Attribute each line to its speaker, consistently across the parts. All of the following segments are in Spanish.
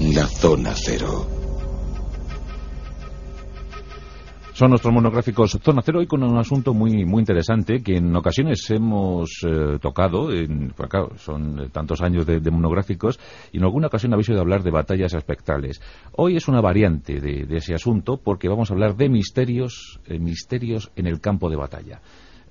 Speaker 1: La Zona Cero.
Speaker 2: Son nuestros monográficos Zona Cero y con un asunto muy muy interesante que en ocasiones hemos eh, tocado, en, pues claro, son tantos años de, de, monográficos, y en alguna ocasión habéis oído hablar de batallas espectrales. Hoy es una variante de, de ese asunto porque vamos a hablar de misterios, eh, misterios en el campo de batalla.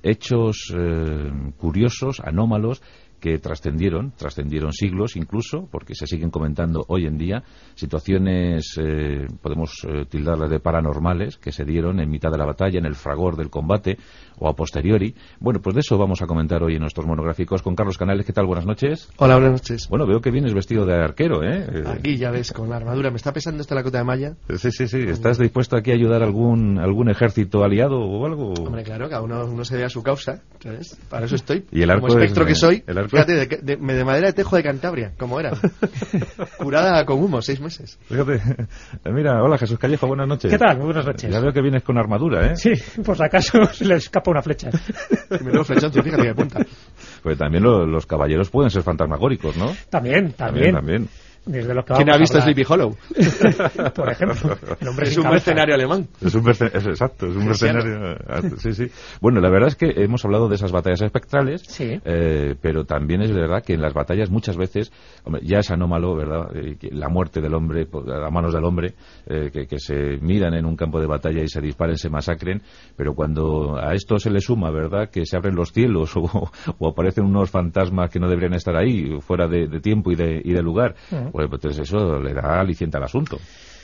Speaker 2: Hechos eh, curiosos, anómalos, que trascendieron, trascendieron siglos incluso, porque se siguen comentando hoy en día, situaciones, eh, podemos eh, tildarlas de paranormales, que se dieron en mitad de la batalla, en el fragor del combate o a posteriori. Bueno, pues de eso vamos a comentar hoy en nuestros monográficos con Carlos Canales. ¿Qué tal? Buenas noches.
Speaker 3: Hola, buenas noches.
Speaker 2: Bueno, veo que vienes vestido de arquero, ¿eh?
Speaker 3: Aquí ya ves, con la armadura. ¿Me está pesando esta la cota de malla?
Speaker 2: Sí, sí, sí. ¿Estás dispuesto aquí a ayudar a algún, algún ejército aliado o algo?
Speaker 3: Hombre, claro, cada uno, uno se ve a su causa. ¿sabes? Para eso estoy.
Speaker 2: Y el arco
Speaker 3: Como espectro
Speaker 2: es,
Speaker 3: que soy,
Speaker 2: el arco
Speaker 3: fíjate, de, de, de, madera de tejo de Cantabria, como era. Curada con humo, seis meses.
Speaker 2: Fíjate. Mira, hola Jesús Callejo, buenas noches.
Speaker 4: ¿Qué tal? Muy buenas noches.
Speaker 2: Ya veo que vienes con armadura, ¿eh?
Speaker 4: Sí, por si acaso se le escapa una flecha.
Speaker 3: Me veo flechón, fíjate que punta.
Speaker 2: Pues también lo, los caballeros pueden ser fantasmagóricos, ¿no?
Speaker 4: También, también.
Speaker 2: También, también.
Speaker 4: Desde lo que
Speaker 3: ¿Quién ha visto. Sleepy Hollow?
Speaker 4: Por ejemplo. El hombre
Speaker 3: Es
Speaker 4: sin
Speaker 3: un
Speaker 4: cabeza.
Speaker 3: mercenario alemán.
Speaker 2: Es un merce- es exacto, es un mercenario. Sí, sí. Bueno, la verdad es que hemos hablado de esas batallas espectrales,
Speaker 4: Sí.
Speaker 2: eh, pero también es verdad que en las batallas muchas veces, hombre, ya es anómalo, ¿verdad? Eh, que la muerte del hombre, por- a manos del hombre, eh, que, que se miran en un campo de batalla y se disparen, se masacren, pero cuando a esto se le suma, ¿verdad? Que se abren los cielos o, o aparecen unos fantasmas que no deberían estar ahí, fuera de, de tiempo y de, y de lugar,
Speaker 4: Ujú.
Speaker 2: pues entonces eso le da aliciente al asunto.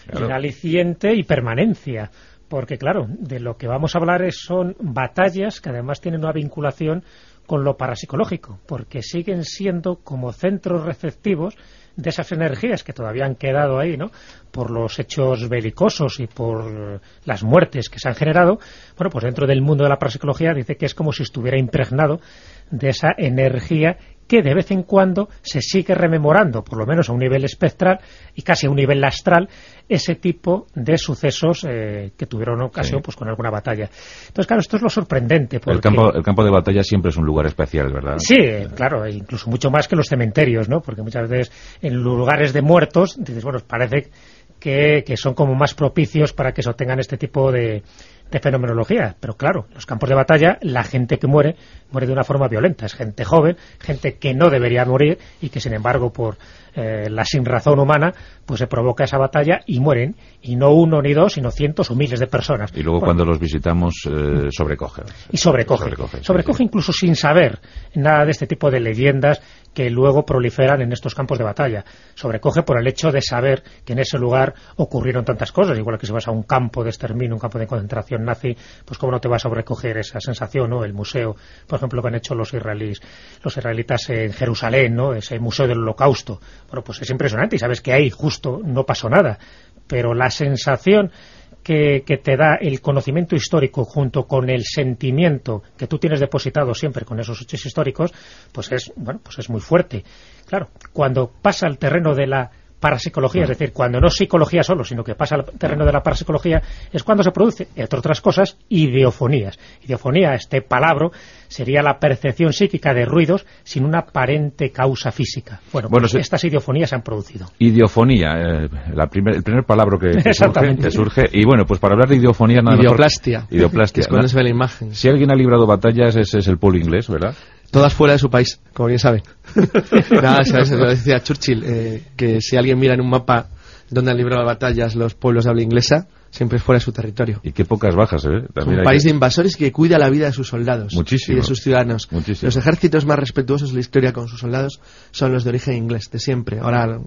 Speaker 2: Claro.
Speaker 4: Aliciente y permanencia. Porque, claro, de lo que vamos a hablar es, son batallas que además tienen una vinculación con lo parapsicológico, porque siguen siendo como centros receptivos de esas energías que todavía han quedado ahí, ¿no? Por los hechos belicosos y por las muertes que se han generado. Bueno, pues dentro del mundo de la parapsicología dice que es como si estuviera impregnado de esa energía que de vez en cuando se sigue rememorando, por lo menos a un nivel espectral y casi a un nivel astral, ese tipo de sucesos eh, que tuvieron ocasión
Speaker 2: Sí.
Speaker 4: pues con alguna batalla. Entonces, claro, esto es lo sorprendente. Porque...
Speaker 2: El campo, el campo de batalla siempre es un lugar especial, ¿verdad?
Speaker 4: Sí, claro, e incluso mucho más que los cementerios, ¿no? Porque muchas veces en lugares de muertos, dices, bueno, parece que, que son como más propicios para que se obtengan este tipo de, de fenomenología. Pero claro, los campos de batalla, la gente que muere, muere de una forma violenta. Es gente joven, gente que no debería morir y que, sin embargo, por eh, la sinrazón humana, pues se provoca esa batalla y mueren. Y no uno ni dos, sino cientos o miles de personas.
Speaker 2: Y luego
Speaker 4: Bueno,
Speaker 2: cuando los visitamos eh, sobrecoge.
Speaker 4: y sobrecoge.
Speaker 2: Sobrecoge,
Speaker 4: Sobrecoge,
Speaker 2: sí, sí.
Speaker 4: incluso sin saber nada de este tipo de leyendas que luego proliferan en estos campos de batalla. Sobrecoge por el hecho de saber que en ese lugar ocurrieron tantas cosas. Igual que si vas a un campo de exterminio, un campo de concentración nazi, pues cómo no te va a sobrecoger esa sensación, ¿no? El museo, por ejemplo, que han hecho los israelíes, los israelitas en Jerusalén, ¿no? Ese museo del holocausto. Bueno, pues es impresionante y sabes que ahí justo no pasó nada. Pero la sensación que, que te da el conocimiento histórico junto con el sentimiento que tú tienes depositado siempre con esos hechos históricos, pues es, bueno, pues es muy fuerte. Claro, cuando pasa al terreno de la parapsicología, es decir, cuando no es psicología solo, sino que pasa al terreno de la parapsicología, es cuando se produce, entre otras cosas, ideofonías. Ideofonía, este palabra, sería la percepción psíquica de ruidos sin una aparente causa física. Bueno,
Speaker 2: Bueno,
Speaker 4: pues
Speaker 2: se-
Speaker 4: estas ideofonías se han producido.
Speaker 2: Idiofonía, eh, la primer, el primer palabra que, que surge,
Speaker 4: Exactamente.
Speaker 2: que surge. Y bueno, pues para hablar de idiofonía nada mejor-
Speaker 3: Idioplastia.
Speaker 2: Idioplastia.
Speaker 3: Que es cuando se ve la imagen.
Speaker 2: Si alguien ha librado batallas, ese es el pueblo inglés, ¿verdad?
Speaker 3: Todas fuera de su país, como bien sabe. Nada, sabes, lo decía Churchill, eh, que si alguien mira en un mapa donde han librado batallas los pueblos de habla inglesa, siempre es fuera de su territorio.
Speaker 2: Y qué pocas bajas, ¿eh?
Speaker 3: Es
Speaker 2: También
Speaker 3: un país
Speaker 2: que-
Speaker 3: de invasores que cuida la vida de sus soldados
Speaker 2: Muchísimo.
Speaker 3: y de sus ciudadanos.
Speaker 2: Muchísimo.
Speaker 3: Los ejércitos más respetuosos de la historia con sus soldados son los de origen inglés, de siempre. Ahora,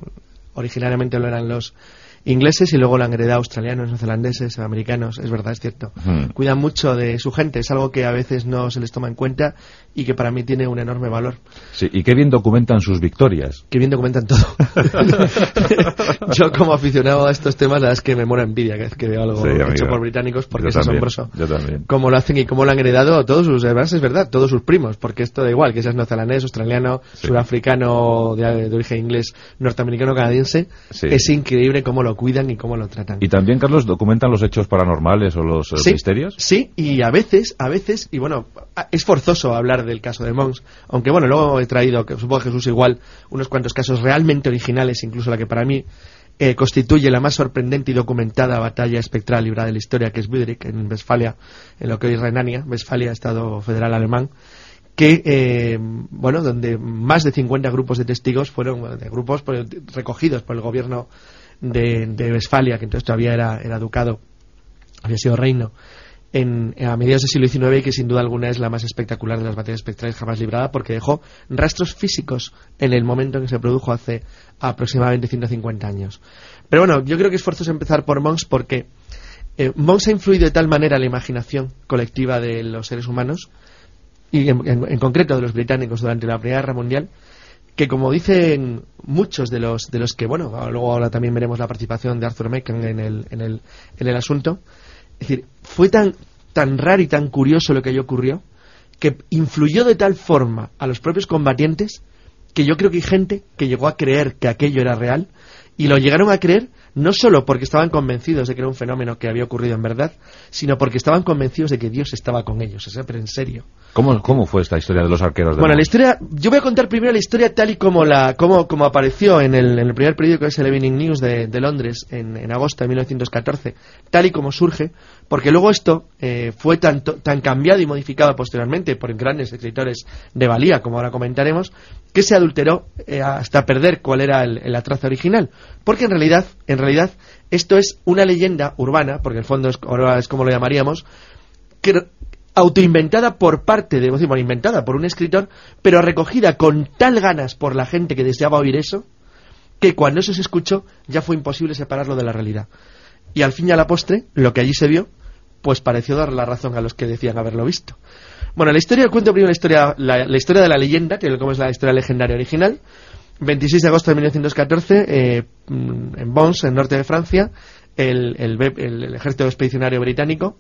Speaker 3: originariamente lo eran los ingleses y luego lo han heredado australianos, neozelandeses, americanos, es verdad, es cierto.
Speaker 2: Hmm.
Speaker 3: Cuidan mucho de su gente, es algo que a veces no se les toma en cuenta y que para mí tiene un enorme valor.
Speaker 2: Sí, y qué bien documentan sus victorias.
Speaker 3: Que bien documentan todo. Yo como aficionado a estos temas, la verdad es que me muero envidia cada vez que veo algo
Speaker 2: Sí,
Speaker 3: hecho por británicos porque
Speaker 2: Yo
Speaker 3: es
Speaker 2: también,
Speaker 3: asombroso.
Speaker 2: yo también.
Speaker 3: Cómo lo hacen y cómo lo han heredado todos sus, además es verdad, todos sus primos, porque esto da igual, que seas neozelandés, australiano,
Speaker 2: Sí.
Speaker 3: surafricano, de, de origen inglés, norteamericano, canadiense,
Speaker 2: Sí.
Speaker 3: es increíble cómo lo cuidan y cómo lo tratan.
Speaker 2: Y también, Carlos, documentan los hechos paranormales o los eh,
Speaker 3: Sí,
Speaker 2: misterios.
Speaker 3: Sí, y a veces, a veces, y bueno, es forzoso hablar del caso de Mons, aunque bueno, luego he traído, que supongo que Jesús igual, unos cuantos casos realmente originales, incluso la que para mí eh, constituye la más sorprendente y documentada batalla espectral librada de la historia, que es Budrik, en Westfalia, en lo que hoy es Renania, Westfalia, Estado Federal Alemán, que, eh, bueno, donde más de 50 grupos de testigos fueron, de grupos recogidos por el gobierno de, de Westfalia, que entonces todavía era, era ducado, había sido reino, en, a mediados del siglo XIX y que sin duda alguna es la más espectacular de las batallas espectrales jamás librada porque dejó rastros físicos en el momento en que se produjo hace aproximadamente 150 años. Pero bueno, yo creo que es empezar por Mons porque eh, Mons ha influido de tal manera la imaginación colectiva de los seres humanos y en, concreto de los británicos durante la Primera Guerra Mundial que como dicen muchos de los de los que bueno luego ahora también veremos la participación de Arthur Macon en el, en el, en el asunto es decir, fue tan, tan raro y tan curioso lo que allí ocurrió que influyó de tal forma a los propios combatientes que yo creo que hay gente que llegó a creer que aquello era real y lo llegaron a creer no solo porque estaban convencidos de que era un fenómeno que había ocurrido en verdad, sino porque estaban convencidos de que Dios estaba con ellos, o pero en serio.
Speaker 2: ¿Cómo, ¿Cómo, fue esta historia de los arqueros? De
Speaker 3: bueno, la historia, yo voy a contar primero la historia tal y como la como, como apareció en el, en el primer periódico, que es el Evening News de, de Londres, en, en, agosto de 1914, tal y como surge, porque luego esto eh, fue tan, tan cambiado y modificado posteriormente por grandes escritores de valía, como ahora comentaremos, que se adulteró eh, hasta perder cuál era el, la traza original. Porque en realidad, en realidad, esto es una leyenda urbana, porque en el fondo es, es como lo llamaríamos, autoinventada por parte de, inventada por un escritor, pero recogida con tal ganas por la gente que deseaba oír eso, que cuando eso se escuchó ya fue imposible separarlo de la realidad. Y al fin y a la postre, lo que allí se vio, pues pareció dar la razón a los que decían haberlo visto. Bueno, la historia, cuento primero la historia, la, historia de la leyenda, que como es la historia legendaria original. 26 de agosto de 1914, eh, en Bons, en norte de Francia, el, el ejército expedicionario británico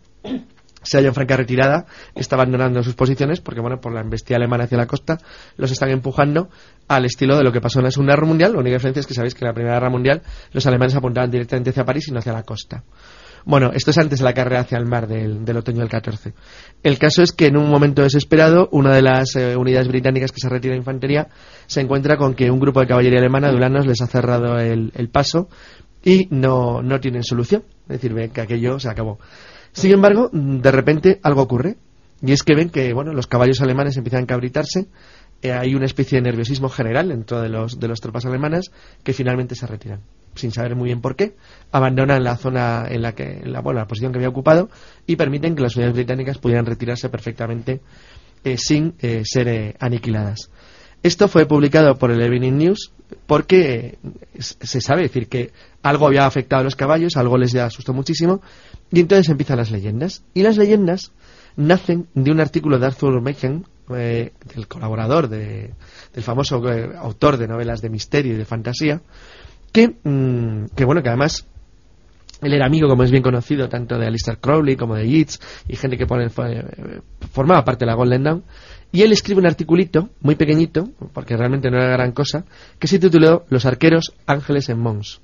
Speaker 3: se halla en franca retirada, está abandonando sus posiciones porque, bueno, por la embestida alemana hacia la costa, los están empujando al estilo de lo que pasó en la Segunda Guerra Mundial. La única diferencia es que sabéis que en la Primera Guerra Mundial los alemanes apuntaban directamente hacia París y no hacia la costa. Bueno, esto es antes de la carrera hacia el mar del, otoño del 14. El caso es que en un momento desesperado, una de las eh, unidades británicas que se retira de infantería se encuentra con que un grupo de caballería alemana de ulanos les ha cerrado el, paso y no, no tienen solución. Es decir, ven que aquello se acabó. Sin embargo, de repente algo ocurre. Y es que ven que bueno, los caballos alemanes empiezan a cabritarse, eh, hay una especie de nerviosismo general dentro de los, de las tropas alemanas que finalmente se retiran, sin saber muy bien por qué, abandonan la zona en la que, la, bueno, la posición que había ocupado y permiten que las unidades británicas pudieran retirarse perfectamente eh, sin eh, ser aniquiladas. Esto fue publicado por el Evening News porque se sabe decir que algo había afectado a los caballos, algo les asustó muchísimo y entonces empiezan las leyendas. Y las leyendas nacen de un artículo de Arthur Machen, eh, el colaborador de, del famoso eh, autor de novelas de misterio y de fantasía, que, mm, que bueno, que además él era amigo, como es bien conocido, tanto de Alistair Crowley como de Yeats y gente que pone, eh, formaba parte de la Golden Dawn. Y él escribe un articulito, muy pequeñito, porque realmente no era gran cosa, que se tituló Los arqueros ángeles en Mons.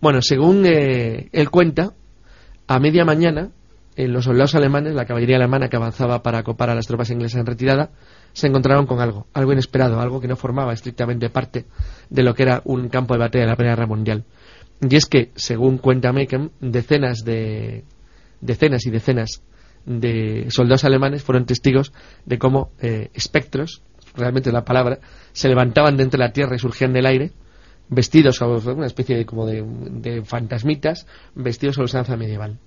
Speaker 3: Bueno, según él cuenta, a media mañana, en los soldados alemanes, la caballería alemana que avanzaba para acopar a las tropas inglesas en retirada, se encontraron con algo, algo inesperado, algo que no formaba estrictamente parte de lo que era un campo de batalla de la Primera Guerra Mundial. Y es que, según cuenta Mechem, decenas de decenas y decenas de soldados alemanes fueron testigos de cómo eh, espectros, realmente la palabra, se levantaban de entre la tierra y surgían del aire, vestidos como una especie de, como de, fantasmitas, vestidos a usanza medieval.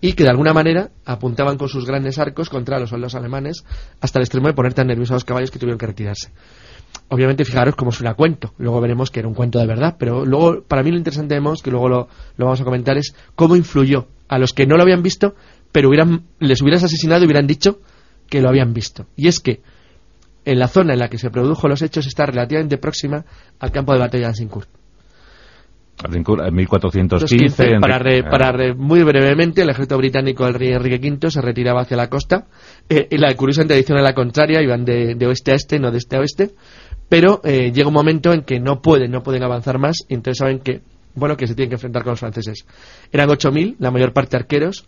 Speaker 3: Y que de alguna manera apuntaban con sus grandes arcos contra los soldados alemanes hasta el extremo de poner tan nerviosos a los caballos que tuvieron que retirarse. Obviamente, fijaros cómo suena cuento. Luego veremos que era un cuento de verdad. Pero luego, para mí lo interesante de Mons, que luego lo, lo vamos a comentar, es cómo influyó a los que no lo habían visto, pero hubieran, les hubieras asesinado y hubieran dicho que lo habían visto. Y es que en la zona en la que se produjo los hechos está relativamente próxima al campo de batalla de Azincourt.
Speaker 2: En 1415.
Speaker 3: Para, para muy brevemente, el ejército británico del rey Enrique V se retiraba hacia la costa. Eh, y la curiosa tradición es la contraria, iban de, oeste a este, no de este a oeste. Pero eh, llega un momento en que no pueden, no pueden avanzar más. Y entonces saben que, bueno, que se tienen que enfrentar con los franceses. Eran 8.000, la mayor parte arqueros.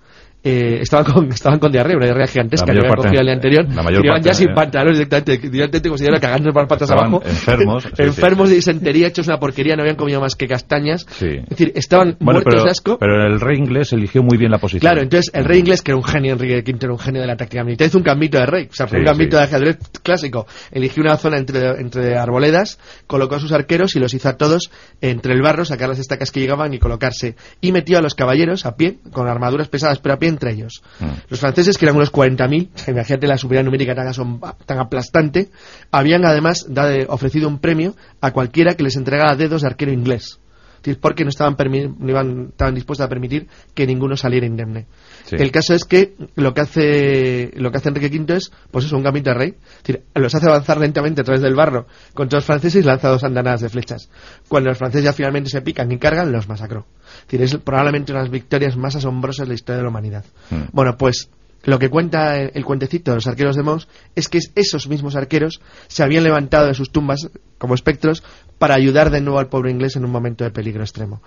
Speaker 3: Eh, estaban, con, estaban con diarrea, una diarrea gigantesca
Speaker 2: La
Speaker 3: que
Speaker 2: mayor
Speaker 3: habían
Speaker 2: parte-
Speaker 3: cogido el día anterior.
Speaker 2: la mayor
Speaker 3: y iban ya
Speaker 2: parte,
Speaker 3: sin
Speaker 2: eh.
Speaker 3: pantalones directamente, directamente como si cagando por las patas abajo.
Speaker 2: enfermos, sí, sí.
Speaker 3: enfermos de disentería, hechos una porquería, no habían comido más que castañas.
Speaker 2: Sí.
Speaker 3: Es decir, estaban
Speaker 2: Bueno,
Speaker 3: muertos
Speaker 2: pero,
Speaker 3: de asco.
Speaker 2: pero el rey inglés eligió muy bien la posición.
Speaker 3: Claro, entonces el rey inglés, que era un genio, Enrique V era un genio de la táctica militar, hizo un gambito de rey, o sea, fue un gambito
Speaker 2: sí.
Speaker 3: de ajedrez clásico. Eligió una zona entre, entre arboledas, colocó a sus arqueros y los hizo a todos entre el barro, sacar las estacas que llegaban y colocarse. Y metió a los caballeros a pie, con armaduras pesadas, pero a pie entre ellos.
Speaker 2: Mm.
Speaker 3: Los franceses, que eran unos 40.000, imagínate la superioridad numérica tan, asom- tan aplastante, habían además ofrecido un premio a cualquiera que les entregara dedos de arquero inglés. Es porque no estaban, permi- no iban, estaban dispuestos a permitir que ninguno saliera indemne.
Speaker 2: Sí.
Speaker 3: El caso es que lo que hace lo que hace Enrique V es, pues eso, un gambito de rey. Es decir, los hace avanzar lentamente a través del barro contra los franceses y lanza dos andanadas de flechas. Cuando los franceses ya finalmente se pican y cargan, los masacró. Es decir, es probablemente una de las victorias más asombrosas de la historia de la humanidad.
Speaker 2: Mm.
Speaker 3: Bueno, pues lo que cuenta el, el cuentecito de los arqueros de Mons es que esos mismos arqueros se habían levantado de sus tumbas como espectros para ayudar de nuevo al pobre inglés en un momento de peligro extremo.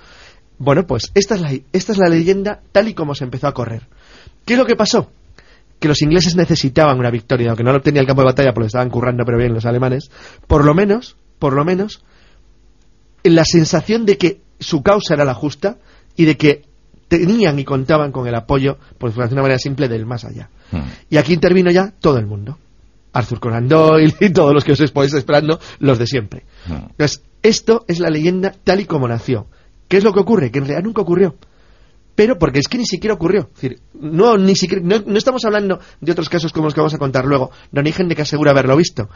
Speaker 3: Bueno, pues esta es la, esta es la leyenda tal y como se empezó a correr. ¿Qué es lo que pasó? Que los ingleses necesitaban una victoria, aunque no lo obtenía el campo de batalla porque estaban currando pero bien los alemanes, por lo menos, por lo menos, la sensación de que su causa era la justa y de que tenían y contaban con el apoyo, por decirlo de una manera simple, del más allá.
Speaker 2: Mm.
Speaker 3: Y aquí intervino ya todo el mundo. Arthur Conan Doyle y todos los que os estáis esperando, los de siempre.
Speaker 2: Mm.
Speaker 3: Entonces, esto es la leyenda tal y como nació. ¿Qué es lo que ocurre? Que en realidad nunca ocurrió. Pero porque es que ni siquiera ocurrió. Es decir, no, ni siquiera, no, no estamos hablando de otros casos como los que vamos a contar luego. No hay gente que asegura haberlo visto.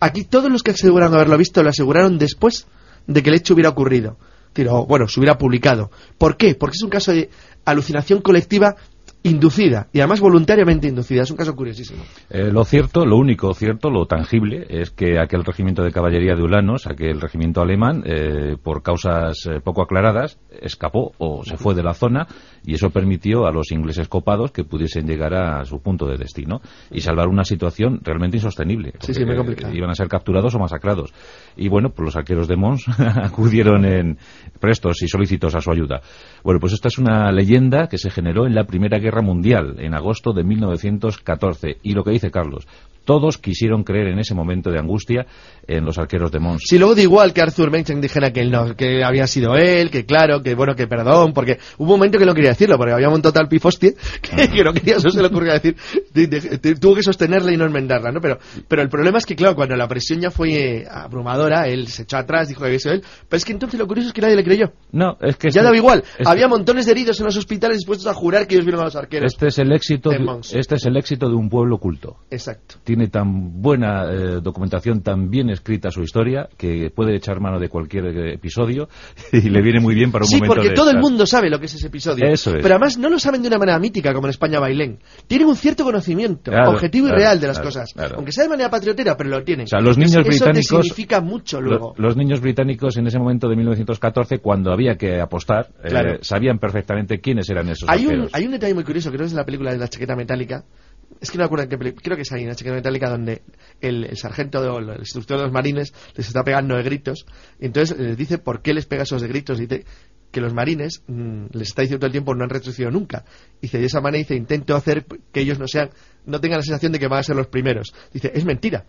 Speaker 3: Aquí todos los que aseguran haberlo visto lo aseguraron después de que el hecho hubiera ocurrido. Es decir, o, bueno, se hubiera publicado. ¿Por qué? Porque es un caso de alucinación colectiva inducida y además voluntariamente inducida. Es un caso curiosísimo.
Speaker 2: Eh, lo cierto, lo único cierto, lo tangible, es que aquel regimiento de caballería de Ulanos, aquel regimiento alemán, eh, por causas eh, poco aclaradas, escapó o se fue de la zona y eso permitió a los ingleses copados que pudiesen llegar a su punto de destino y salvar una situación realmente insostenible.
Speaker 3: Sí, sí, muy complicado.
Speaker 2: Iban a ser capturados o masacrados. Y bueno, pues los arqueros de Mons acudieron en prestos y solícitos a su ayuda. Bueno, pues esta es una leyenda que se generó en la Primera Guerra Mundial, en agosto de 1914. Y lo que dice Carlos, todos quisieron creer en ese momento de angustia en los arqueros de Mons.
Speaker 3: Si luego da igual que Arthur Machen dijera que no, que había sido él, que claro, que bueno, que perdón, porque hubo un momento que no quería decirlo, porque había un total pifostie que, que no quería, eso se le ocurría decir, de- de- de- tuvo que sostenerla y no enmendarla, ¿no? Pero, pero el problema es que, claro, cuando la presión ya fue eh, abrumadora, él se echó atrás, dijo que había sido él, pero es que entonces lo curioso es que nadie le creyó.
Speaker 2: No, es que
Speaker 3: Ya
Speaker 2: este-
Speaker 3: daba igual,
Speaker 2: este-
Speaker 3: había montones de heridos en los hospitales dispuestos a jurar que ellos vieron a los arqueros.
Speaker 2: Este es el éxito,
Speaker 3: de
Speaker 2: de, este es el éxito de un pueblo culto.
Speaker 3: Exacto.
Speaker 2: Tiene tan buena eh, documentación, tan bien escrita su historia, que puede echar mano de cualquier eh, episodio y le viene muy bien para un
Speaker 3: Sí,
Speaker 2: momento
Speaker 3: porque
Speaker 2: de
Speaker 3: todo el mundo sabe lo que es ese episodio.
Speaker 2: Eso es.
Speaker 3: Pero además no lo saben de una manera mítica como en España Bailén. Tienen un cierto conocimiento
Speaker 2: Claro,
Speaker 3: objetivo y real de las
Speaker 2: claro,
Speaker 3: cosas. Aunque sea de manera patriotera, pero lo tienen.
Speaker 2: O sea, los niños
Speaker 3: eso te
Speaker 2: británicos-
Speaker 3: significa mucho luego.
Speaker 2: Los niños británicos en ese momento de 1914, cuando había que apostar, eh, sabían perfectamente quiénes eran esos
Speaker 3: Hay un, hay un detalle muy curioso, que es de la película de la chaqueta metálica. Es que no me acuerdo en qué película. Creo que es ahí, en la chaqueta metálica, donde el, el sargento o el instructor de los marines les está pegando de gritos. Y entonces les dice por qué les pega esos de gritos. Dice que los marines mm, les está diciendo todo el tiempo no han retrocedido nunca. Dice de esa manera dice intento hacer que ellos no sean, no tengan la sensación de que van a ser los primeros. Dice es mentira.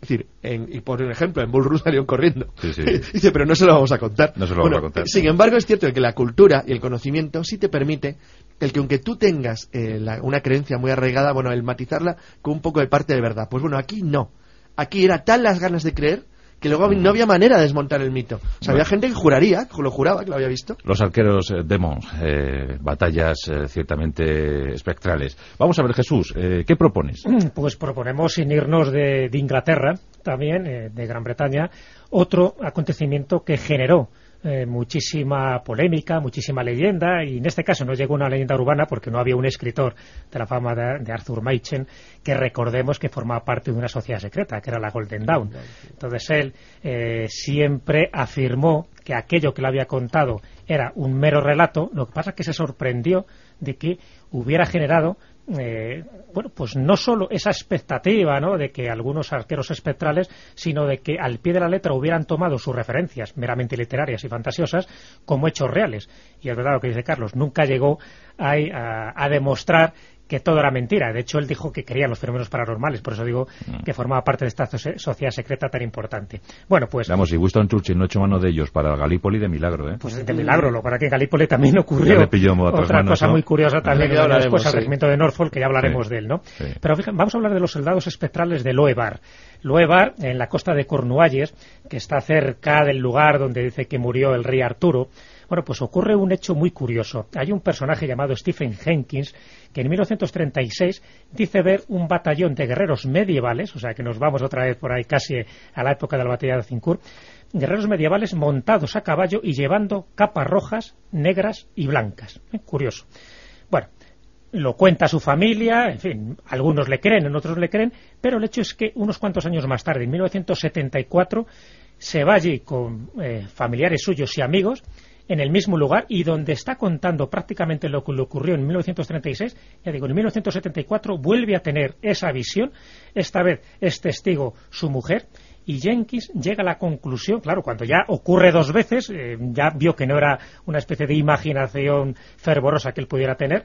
Speaker 3: Es decir, en- y por un ejemplo, en Bull Run salieron corriendo.
Speaker 2: Sí, sí.
Speaker 3: Dice, pero no se lo vamos a contar.
Speaker 2: No se lo
Speaker 3: Bueno,
Speaker 2: vamos a contar.
Speaker 3: Sin embargo, es cierto que la cultura y el conocimiento sí te permite el que aunque tú tengas eh, la- una creencia muy arraigada, bueno, el matizarla con un poco de parte de verdad. Pues bueno, aquí no. Aquí era tal las ganas de creer que luego no había manera de desmontar el mito. O sea, había gente que juraría, que lo juraba, que lo había visto.
Speaker 2: Los arqueros eh, de Mons, eh, batallas eh, ciertamente espectrales. Vamos a ver, Jesús, eh, ¿qué propones?
Speaker 4: Pues proponemos, sin irnos de, de Inglaterra, también, eh, de Gran Bretaña, otro acontecimiento que generó eh, muchísima polémica, muchísima leyenda, y en este caso no llegó una leyenda urbana porque no había un escritor de la fama de, de Arthur Machen que recordemos que formaba parte de una sociedad secreta, que era la Golden Dawn. Entonces él eh, siempre afirmó que aquello que le había contado era un mero relato, lo que pasa es que se sorprendió de que hubiera generado eh, bueno, pues no solo esa expectativa ¿no? de que algunos arqueros espectrales, sino de que al pie de la letra hubieran tomado sus referencias meramente literarias y fantasiosas como hechos reales. Y es verdad lo que dice Carlos, nunca llegó a demostrar que todo era mentira. De hecho, él dijo que creía en los fenómenos paranormales, por eso digo mm. que formaba parte de esta sociedad secreta tan importante. Bueno, pues...
Speaker 2: Vamos, si Winston Churchill no hecho mano de ellos para Galípoli de milagro, ¿eh?
Speaker 4: Pues de milagro, lo para que en Galípoli también ocurrió otra cosa muy curiosa también después al regimiento de Norfolk, que ya hablaremos de él, ¿no? Pero fíjate, vamos a hablar de los soldados espectrales de Loebar. Loebar, en la costa de Cornualles, que está cerca del lugar donde dice que murió el rey Arturo, bueno, pues ocurre un hecho muy curioso. Hay un personaje llamado Stephen Jenkins que en 1936 dice ver un batallón de guerreros medievales, o sea que nos vamos otra vez por ahí casi a la época de la batalla de Cincourt, guerreros medievales montados a caballo y llevando capas rojas, negras y blancas. ¿Eh? Curioso. Bueno, lo cuenta su familia, en fin, algunos le creen, en otros le creen, pero el hecho es que unos cuantos años más tarde, en 1974, se va allí con eh, familiares suyos y amigos en el mismo lugar y donde está contando prácticamente lo que le ocurrió en 1936, ya digo, en 1974 vuelve a tener esa visión, esta vez es testigo su mujer, y Jenkins llega a la conclusión, claro, cuando ya ocurre dos veces, eh, ya vio que no era una especie de imaginación fervorosa que él pudiera tener,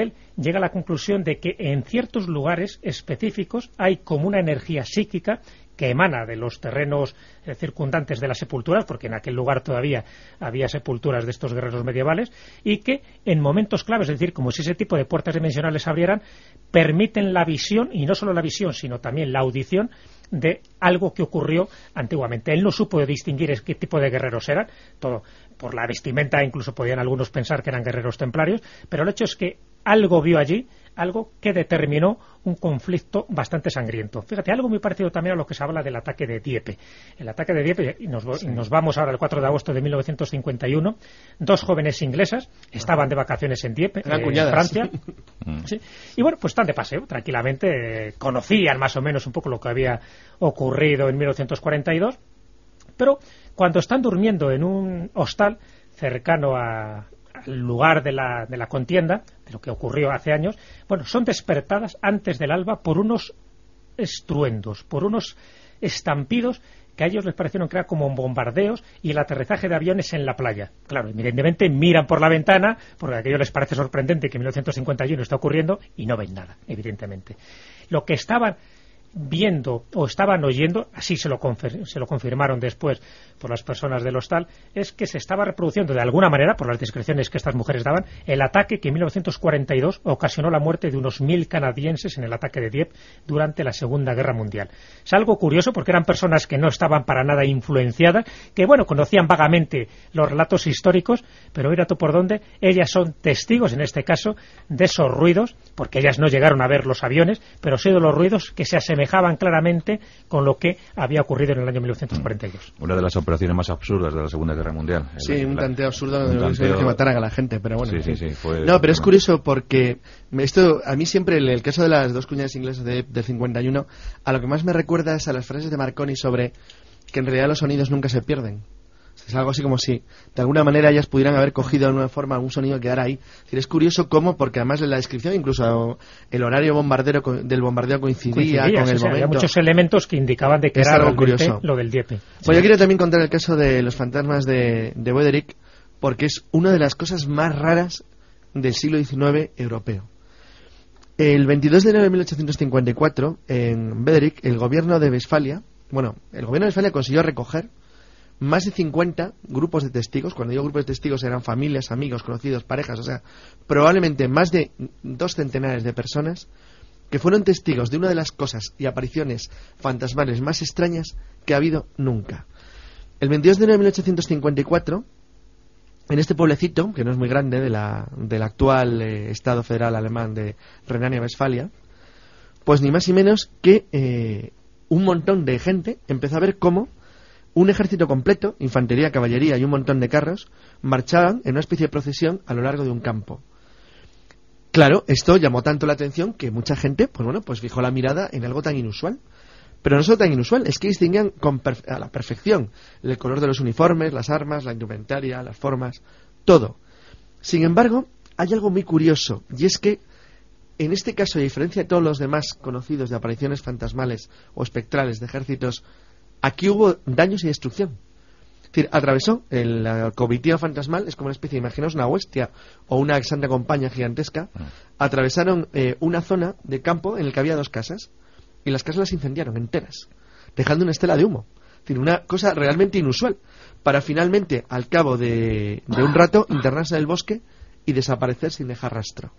Speaker 4: él llega a la conclusión de que en ciertos lugares específicos hay como una energía psíquica que emana de los terrenos eh, circundantes de las sepulturas, porque en aquel lugar todavía había sepulturas de estos guerreros medievales, y que en momentos claves, es decir, como si ese tipo de puertas dimensionales abrieran, permiten la visión, y no solo la visión, sino también la audición de algo que ocurrió antiguamente. Él no supo distinguir qué tipo de guerreros eran, todo por la vestimenta incluso podían algunos pensar que eran guerreros templarios, pero el hecho es que algo vio allí algo que determinó un conflicto bastante sangriento. Fíjate, algo muy parecido también a lo que se habla del ataque de Dieppe. El ataque de Dieppe, y nos, nos vamos ahora al 4 de agosto de 1951, dos jóvenes inglesas estaban de vacaciones en Dieppe, en Francia, mm. y bueno, pues están de paseo, tranquilamente, conocían más o menos un poco lo que había ocurrido en 1942, pero cuando están durmiendo en un hostal cercano a, lugar de la, de la contienda, de lo que ocurrió hace años, bueno, son despertadas antes del alba por unos estruendos, por unos estampidos que a ellos les parecieron que como bombardeos y el aterrizaje de aviones en la playa. Claro, evidentemente miran por la ventana, porque aquello les parece sorprendente que en 1951 está ocurriendo y no ven nada, evidentemente. Lo que estaban viendo o estaban oyendo, así se lo, se lo confirmaron después por las personas del hostal, es que se estaba reproduciendo de alguna manera, por las descripciones que estas mujeres daban, el ataque que en 1942 ocasionó la muerte de unos mil canadienses en el ataque de Dieppe durante la Segunda Guerra Mundial. Es algo curioso porque eran personas que no estaban para nada influenciadas, que bueno, conocían vagamente los relatos históricos, pero mira tú por dónde, ellas son testigos, en este caso, de esos ruidos, porque ellas no llegaron a ver los aviones, pero sí de los ruidos que se asemejaban dejaban claramente con lo que había ocurrido en el año 1942.
Speaker 2: Una de las operaciones más absurdas de la Segunda Guerra Mundial.
Speaker 3: Sí, un tanteo absurdo donde que mataran a la gente, pero bueno.
Speaker 2: Sí, sí, sí,
Speaker 3: no, pero es curioso porque esto, a mí siempre, el, el caso de las dos cuñadas inglesas de, del 51, a lo que más me recuerda es a las frases de Marconi sobre que en realidad los sonidos nunca se pierden. Es algo así como si de alguna manera ellas pudieran haber cogido de alguna forma algún sonido que quedara ahí. Es, curioso cómo, porque además en la descripción incluso el horario bombardero del bombardeo coincidía, con el momento. Había
Speaker 4: muchos elementos que indicaban de que era algo curioso. lo del Dieppe.
Speaker 3: Bueno, yo quería también contar el caso de los fantasmas de, de Wederick, porque es una de las cosas más raras del siglo XIX europeo. El 22 de enero de 1854, en Wederick, el gobierno de Westfalia, bueno, el gobierno de Westfalia consiguió recoger más de 50 grupos de testigos, cuando digo grupos de testigos eran familias, amigos, conocidos, parejas, o sea, probablemente más de dos centenares de personas que fueron testigos de una de las cosas y apariciones fantasmales más extrañas que ha habido nunca. El 22 de enero de 1854, en este pueblecito, que no es muy grande, de la, del actual eh, Estado federal alemán de Renania-Westfalia, pues ni más ni menos que eh, un montón de gente empezó a ver cómo un ejército completo, infantería, caballería y un montón de carros, marchaban en una especie de procesión a lo largo de un campo. Claro, esto llamó tanto la atención que mucha gente, pues bueno, pues fijó la mirada en algo tan inusual. Pero no solo tan inusual, es que distinguían a la perfección el color de los uniformes, las armas, la indumentaria, las formas, todo. Sin embargo, hay algo muy curioso, y es que en este caso, a diferencia de todos los demás conocidos de apariciones fantasmales o espectrales de ejércitos, aquí hubo daños y destrucción. Es decir, atravesó el, la comitiva fantasmal, es como una especie, imaginaos una huestia o una santa compañía gigantesca, atravesaron eh, una zona de campo en el que había dos casas y las casas las incendiaron enteras, dejando una estela de humo. Es decir, una cosa realmente inusual, para finalmente, al cabo de, de un rato, internarse en el bosque y desaparecer sin dejar rastro.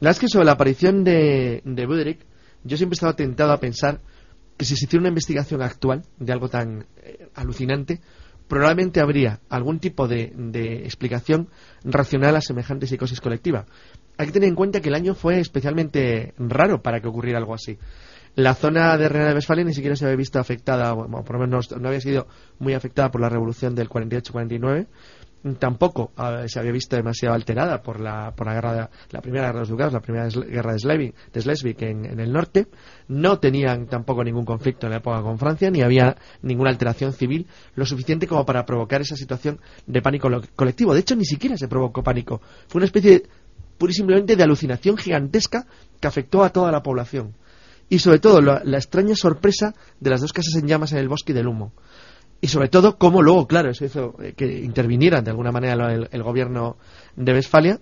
Speaker 3: La verdad es que sobre la aparición de, de Buderick, yo siempre he estado tentado a pensar que si se hiciera una investigación actual de algo tan eh, alucinante, probablemente habría algún tipo de, explicación racional a semejante psicosis colectiva. Hay que tener en cuenta que el año fue especialmente raro para que ocurriera algo así. La zona de Renania de Westfalia ni siquiera se había visto afectada, bueno, por lo menos no había sido muy afectada por la revolución del 48-49 tampoco ah, se había visto demasiado alterada por la, por la, guerra de- la primera guerra de los ducados, la primera guerra de Schleswig, de en, el norte. No tenían tampoco ningún conflicto en la época con Francia, ni había ninguna alteración civil, lo suficiente como para provocar esa situación de pánico colectivo. De hecho, ni siquiera se provocó pánico. Fue una especie pura y simplemente de alucinación gigantesca que afectó a toda la población. Y sobre todo, la, la extraña sorpresa de las dos casas en llamas en el bosque del humo y sobre todo cómo luego, claro, eso hizo que interviniera de alguna manera el, el gobierno de Westfalia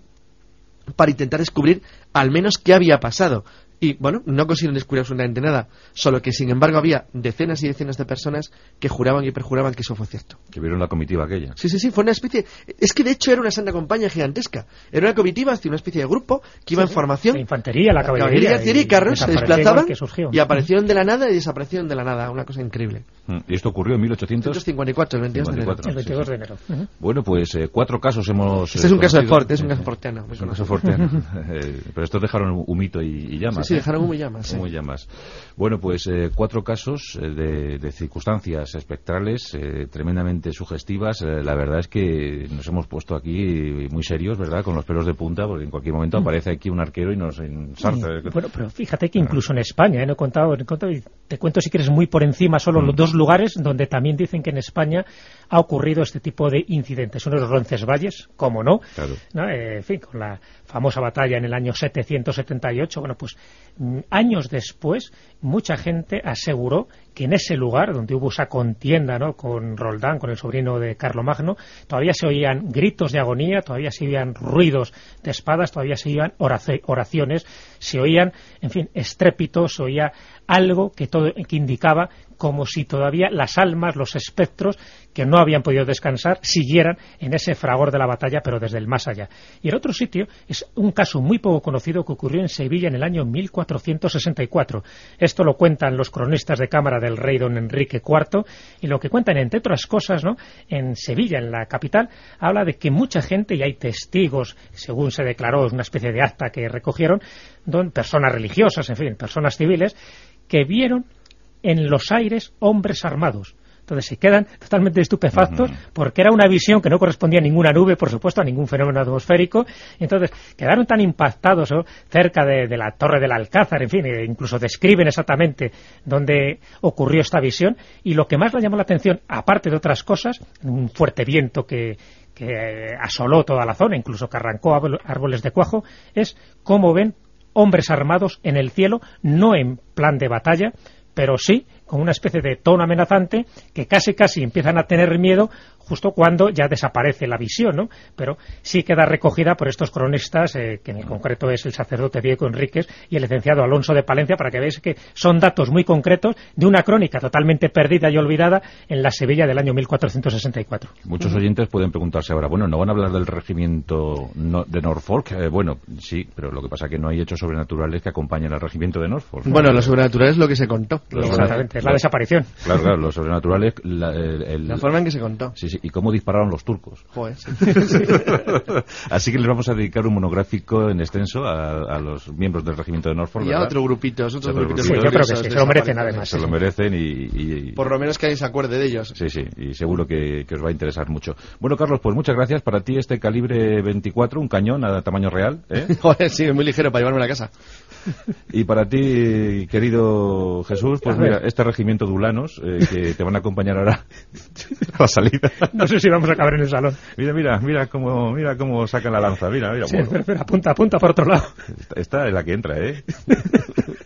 Speaker 3: para intentar descubrir al menos qué había pasado. Y bueno, no consiguieron descubrir absolutamente nada, solo que sin embargo había decenas y decenas de personas que juraban y perjuraban que eso fue cierto.
Speaker 2: Que vieron la comitiva aquella.
Speaker 3: Sí, sí, sí, fue una especie. Es que de hecho era una santa compañía gigantesca. Era una comitiva, hacia una especie de grupo que iba en formación.
Speaker 4: La infantería, la caballería.
Speaker 3: caballería, artillería y carros se desplazaban y aparecieron de la nada y desaparecieron de la nada. Una cosa increíble.
Speaker 2: Mm, Y esto ocurrió en 1800.
Speaker 3: 154, el 22 de enero.
Speaker 2: 54.
Speaker 4: El 22 de enero. Ujú.
Speaker 2: Bueno, pues eh, cuatro casos hemos.
Speaker 3: Este
Speaker 2: eh,
Speaker 3: es un caso de
Speaker 2: conocido.
Speaker 3: Fort, es un
Speaker 2: Sí,
Speaker 3: caso
Speaker 2: sí.
Speaker 3: forteano.
Speaker 2: Es un
Speaker 3: conocido.
Speaker 2: caso forteano. Eh, pero estos dejaron humito y, y llamas.
Speaker 3: Sí, sí,
Speaker 2: ¿eh?
Speaker 3: dejaron humo y llamas, sí.
Speaker 2: Llamas. Bueno, pues eh, cuatro casos eh, de, de circunstancias espectrales eh, tremendamente sugestivas. Eh, la verdad es que nos hemos puesto aquí muy serios, ¿verdad? Con los pelos de punta, porque en cualquier momento aparece aquí un arquero y nos ensarta.
Speaker 4: Mm. Bueno, pero fíjate que incluso en España, ¿eh? no he contado, no he contado, y te cuento si quieres muy por encima solo los dos lugares donde también dicen que en España ha ocurrido este tipo de incidentes. Uno es Roncesvalles, como no,
Speaker 2: Claro.
Speaker 4: ¿no? En fin, con la famosa batalla en el año 778, bueno, pues mm, años después mucha gente aseguró que en ese lugar donde hubo esa contienda ¿no? con Roldán, con el sobrino de Carlomagno, todavía se oían gritos de agonía, todavía se oían ruidos de espadas, todavía se oían oraciones, se oían, en fin, estrépitos, se oía algo que, todo, que indicaba como si todavía las almas, los espectros que no habían podido descansar, siguieran en ese fragor de la batalla, pero desde el más allá. Y el otro sitio es un caso muy poco conocido que ocurrió en Sevilla en el año 1464. Esto lo cuentan los cronistas de cámara del rey don Enrique IV y lo que cuentan, entre otras cosas, ¿no? en Sevilla, en la capital, habla de que mucha gente, y hay testigos, según se declaró, es una especie de acta que recogieron, don, personas religiosas, en fin, personas civiles, que vieron en los aires hombres armados. Entonces se quedan totalmente estupefactos porque era una visión que no correspondía a ninguna nube, por supuesto, a ningún fenómeno atmosférico. Entonces quedaron tan impactados ¿no? cerca de, de la torre del Alcázar, en fin, e incluso describen exactamente dónde ocurrió esta visión. Y lo que más le llamó la atención, aparte de otras cosas, un fuerte viento que, que asoló toda la zona, incluso que arrancó árbol- árboles de cuajo, es cómo ven hombres armados en el cielo, no en plan de batalla, pero sí con una especie de tono amenazante que casi casi empiezan a tener miedo justo cuando ya desaparece la visión, ¿no? Pero sí queda recogida por estos cronistas, eh, que en concreto es el sacerdote Diego Enríquez y el licenciado Alonso de Palencia, para que veáis que son datos muy concretos de una crónica totalmente perdida y olvidada en la Sevilla del año 1464.
Speaker 2: Muchos oyentes pueden preguntarse ahora, bueno, ¿no van a hablar del regimiento no- de Norfolk? Eh, bueno, sí, pero lo que pasa es que no hay hechos sobrenaturales que acompañen al regimiento de Norfolk. ¿no?
Speaker 3: Bueno, lo sobrenatural es lo que se contó.
Speaker 2: Lo
Speaker 4: Es la desaparición.
Speaker 2: Claro, claro, lo sobrenatural es la, el- el-
Speaker 3: La forma en que se contó.
Speaker 2: Sí, sí, y cómo dispararon los turcos.
Speaker 3: Joder, sí.
Speaker 2: Así que les vamos a dedicar un monográfico en extenso a, a los miembros del regimiento de Norfolk.
Speaker 3: Y a
Speaker 2: ¿verdad?
Speaker 3: otros grupitos, otros grupitos.
Speaker 4: Sí, yo creo que sí, se lo merecen además.
Speaker 2: Se lo merecen y... y-
Speaker 3: Por lo menos que alguien se acuerde de ellos.
Speaker 2: Sí, sí, y seguro que, que os va a interesar mucho. Bueno, Carlos, pues muchas gracias. Para ti este calibre 24, un cañón a tamaño real, ¿eh?
Speaker 3: Joder, sí, es muy ligero para llevarme a la casa.
Speaker 2: Y para ti, querido Jesús, pues
Speaker 4: A
Speaker 2: mira, este regimiento de ulanos eh, que te van a acompañar ahora la salida.
Speaker 4: No sé si vamos a caber en el salón.
Speaker 2: Mira, mira, mira cómo, mira cómo saca la lanza. Mira, mira.
Speaker 4: Sí,
Speaker 2: bueno.
Speaker 4: espera, espera, apunta, apunta por otro lado.
Speaker 2: Esta- Esta es la que entra, ¿eh?